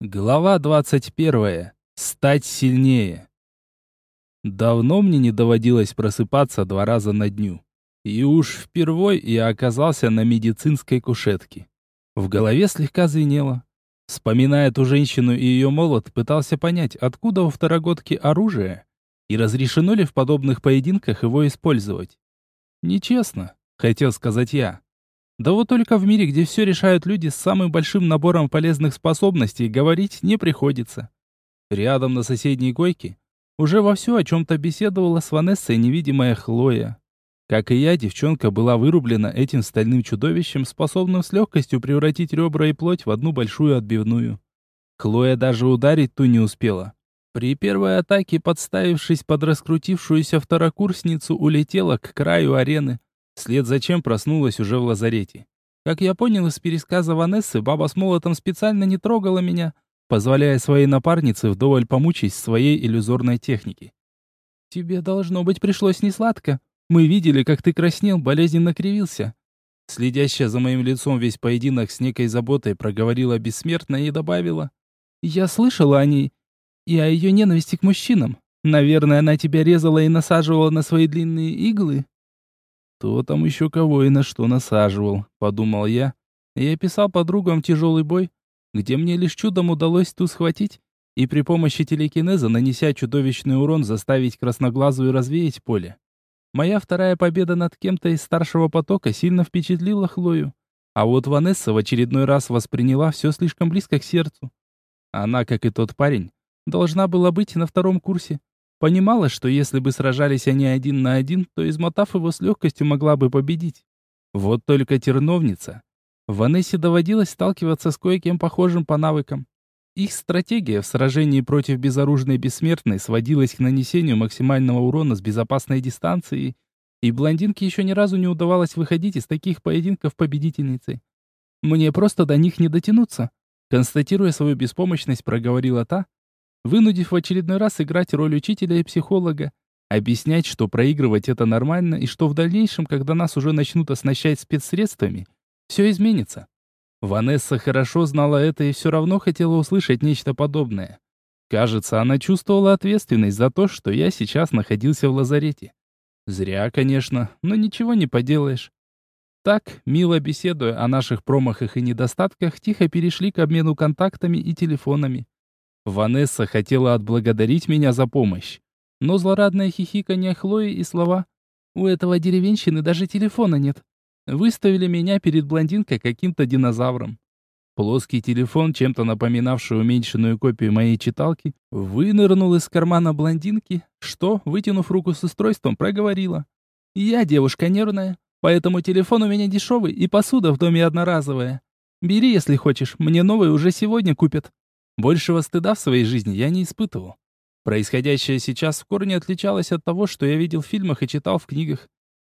Глава 21. Стать сильнее. Давно мне не доводилось просыпаться два раза на дню. И уж впервой я оказался на медицинской кушетке. В голове слегка звенело. Вспоминая ту женщину и ее молот, пытался понять, откуда у второгодки оружие и разрешено ли в подобных поединках его использовать. Нечестно, хотел сказать я. Да вот только в мире, где все решают люди с самым большим набором полезных способностей, говорить не приходится. Рядом на соседней койке уже вовсю о чем-то беседовала с Ванессой невидимая Хлоя. Как и я, девчонка была вырублена этим стальным чудовищем, способным с легкостью превратить ребра и плоть в одну большую отбивную. Хлоя даже ударить ту не успела. При первой атаке, подставившись под раскрутившуюся второкурсницу, улетела к краю арены, Вслед за чем проснулась уже в лазарете. Как я понял из пересказа Ванессы, баба с молотом специально не трогала меня, позволяя своей напарнице вдоволь помучить своей иллюзорной технике. «Тебе, должно быть, пришлось несладко. Мы видели, как ты краснел, болезненно кривился». Следящая за моим лицом весь поединок с некой заботой проговорила бессмертно и добавила. «Я слышала о ней и о ее ненависти к мужчинам. Наверное, она тебя резала и насаживала на свои длинные иглы?» «Кто там еще кого и на что насаживал?» — подумал я. И описал подругам тяжелый бой, где мне лишь чудом удалось ту схватить и при помощи телекинеза, нанеся чудовищный урон, заставить красноглазую развеять поле. Моя вторая победа над кем-то из старшего потока сильно впечатлила Хлою. А вот Ванесса в очередной раз восприняла все слишком близко к сердцу. Она, как и тот парень, должна была быть на втором курсе, Понимала, что если бы сражались они один на один, то, измотав его с легкостью, могла бы победить. Вот только терновница. Ванессе доводилось сталкиваться с кое-кем похожим по навыкам. Их стратегия в сражении против безоружной бессмертной сводилась к нанесению максимального урона с безопасной дистанции, и блондинке еще ни разу не удавалось выходить из таких поединков победительницей. «Мне просто до них не дотянуться», констатируя свою беспомощность, проговорила та, вынудив в очередной раз играть роль учителя и психолога, объяснять, что проигрывать это нормально и что в дальнейшем, когда нас уже начнут оснащать спецсредствами, все изменится. Ванесса хорошо знала это и все равно хотела услышать нечто подобное. Кажется, она чувствовала ответственность за то, что я сейчас находился в лазарете. Зря, конечно, но ничего не поделаешь. Так, мило беседуя о наших промахах и недостатках, тихо перешли к обмену контактами и телефонами. Ванесса хотела отблагодарить меня за помощь. Но злорадное хихиканье Хлои и слова «У этого деревенщины даже телефона нет» выставили меня перед блондинкой каким-то динозавром. Плоский телефон, чем-то напоминавший уменьшенную копию моей читалки, вынырнул из кармана блондинки, что, вытянув руку с устройством, проговорила. «Я девушка нервная, поэтому телефон у меня дешевый и посуда в доме одноразовая. Бери, если хочешь, мне новый уже сегодня купят». Большего стыда в своей жизни я не испытывал. Происходящее сейчас в корне отличалось от того, что я видел в фильмах и читал в книгах.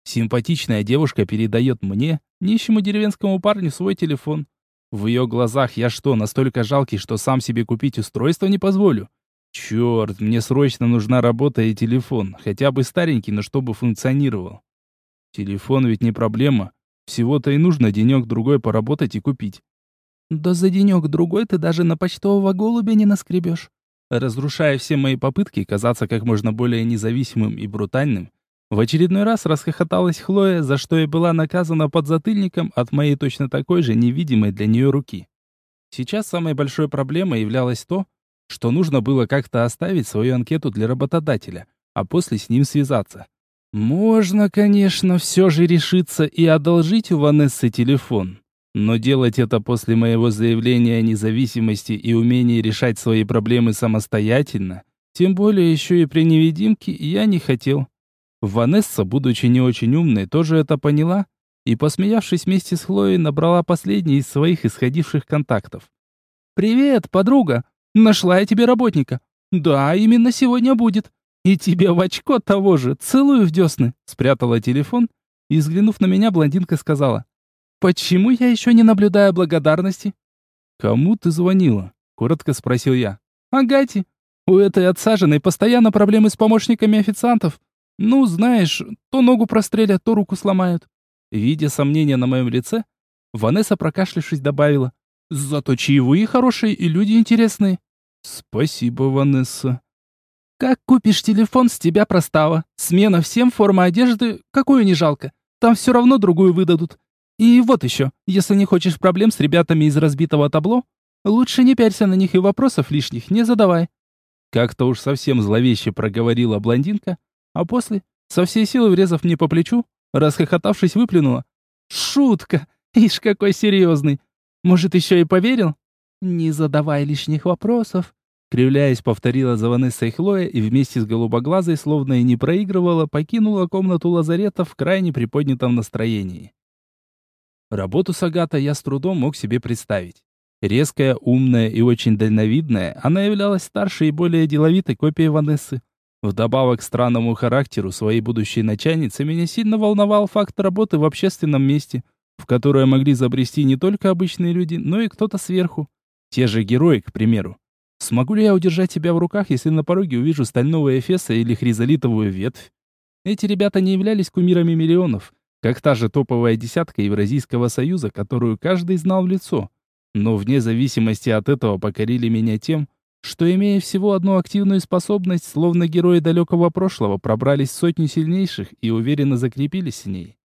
Симпатичная девушка передает мне, нищему деревенскому парню, свой телефон. В ее глазах я что, настолько жалкий, что сам себе купить устройство не позволю? Черт, мне срочно нужна работа и телефон, хотя бы старенький, но чтобы функционировал. Телефон ведь не проблема. Всего-то и нужно денек-другой поработать и купить. Да за денек-другой ты даже на почтового голубя не наскребешь. Разрушая все мои попытки казаться как можно более независимым и брутальным, в очередной раз расхохоталась Хлоя, за что и была наказана подзатыльником от моей точно такой же невидимой для нее руки. Сейчас самой большой проблемой являлось то, что нужно было как-то оставить свою анкету для работодателя, а после с ним связаться. Можно, конечно, все же решиться и одолжить у Ванессы телефон. Но делать это после моего заявления о независимости и умении решать свои проблемы самостоятельно, тем более еще и при невидимке, я не хотел. Ванесса, будучи не очень умной, тоже это поняла и, посмеявшись вместе с Хлоей, набрала последний из своих исходивших контактов. «Привет, подруга! Нашла я тебе работника. Да, именно сегодня будет. И тебе в очко того же, целую в десны!» Спрятала телефон и, взглянув на меня, блондинка сказала. Почему я еще не наблюдаю благодарности? Кому ты звонила? Коротко спросил я. Агате. У этой отсаженной постоянно проблемы с помощниками официантов. Ну, знаешь, то ногу прострелят, то руку сломают. Видя сомнения на моем лице, Ванесса, прокашлявшись, добавила. Зато чаевые хорошие и люди интересные. Спасибо, Ванесса. Как купишь телефон, с тебя простава. Смена всем, форма одежды, какую не жалко. Там все равно другую выдадут. И вот еще, если не хочешь проблем с ребятами из разбитого табло, лучше не пярься на них и вопросов лишних не задавай. Как-то уж совсем зловеще проговорила блондинка, а после, со всей силы врезав мне по плечу, расхохотавшись, выплюнула. «Шутка! Ишь, какой серьезный! Может, еще и поверил?» «Не задавай лишних вопросов», Кривляясь, повторила за Ванессой Хлоя и вместе с голубоглазой, словно и не проигрывала, покинула комнату лазарета в крайне приподнятом настроении. Работу Сагата я с трудом мог себе представить. Резкая, умная и очень дальновидная, она являлась старшей и более деловитой копией Ванессы. Вдобавок к странному характеру своей будущей начальницы меня сильно волновал факт работы в общественном месте, в которое могли забрести не только обычные люди, но и кто-то сверху. Те же герои, к примеру. Смогу ли я удержать тебя в руках, если на пороге увижу стального эфеса или хризолитовую ветвь? Эти ребята не являлись кумирами миллионов, как та же топовая десятка Евразийского союза, которую каждый знал в лицо. Но вне зависимости от этого покорили меня тем, что, имея всего одну активную способность, словно герои далекого прошлого, пробрались сотни сильнейших и уверенно закрепились с ней.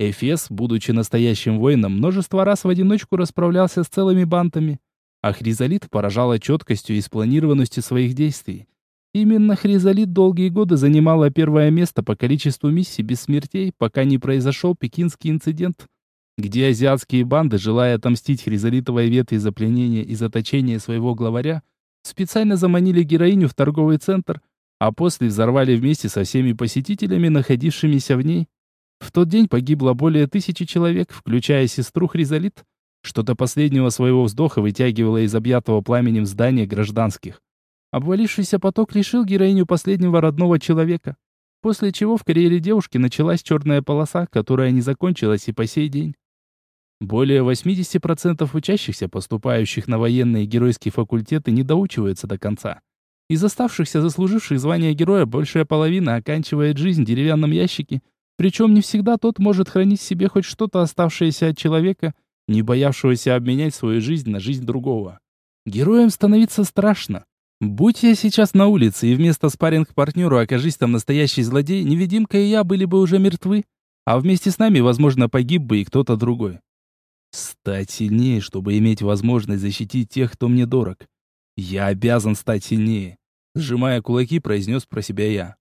Эфес, будучи настоящим воином, множество раз в одиночку расправлялся с целыми бандами, а Хризалит поражала четкостью и спланированностью своих действий. Именно Хризалит долгие годы занимала первое место по количеству миссий без смертей, пока не произошел пекинский инцидент, где азиатские банды, желая отомстить Хризалитовой ветви за пленение и заточение своего главаря, специально заманили героиню в торговый центр, а после взорвали вместе со всеми посетителями, находившимися в ней. В тот день погибло более тысячи человек, включая сестру Хризалит, что до последнего своего вздоха вытягивало из объятого пламенем здания гражданских. Обвалившийся поток лишил героиню последнего родного человека, после чего в карьере девушки началась черная полоса, которая не закончилась и по сей день. Более 80% учащихся, поступающих на военные и геройские факультеты, не доучиваются до конца. Из оставшихся заслуживших звания героя большая половина оканчивает жизнь в деревянном ящике, причем не всегда тот может хранить себе хоть что-то оставшееся от человека, не боявшегося обменять свою жизнь на жизнь другого. Героем становиться страшно. Будь я сейчас на улице, и вместо спарринг-партнера окажись там настоящий злодей, невидимка и я были бы уже мертвы, а вместе с нами, возможно, погиб бы и кто-то другой. Стать сильнее, чтобы иметь возможность защитить тех, кто мне дорог. Я обязан стать сильнее. Сжимая кулаки, произнес про себя я.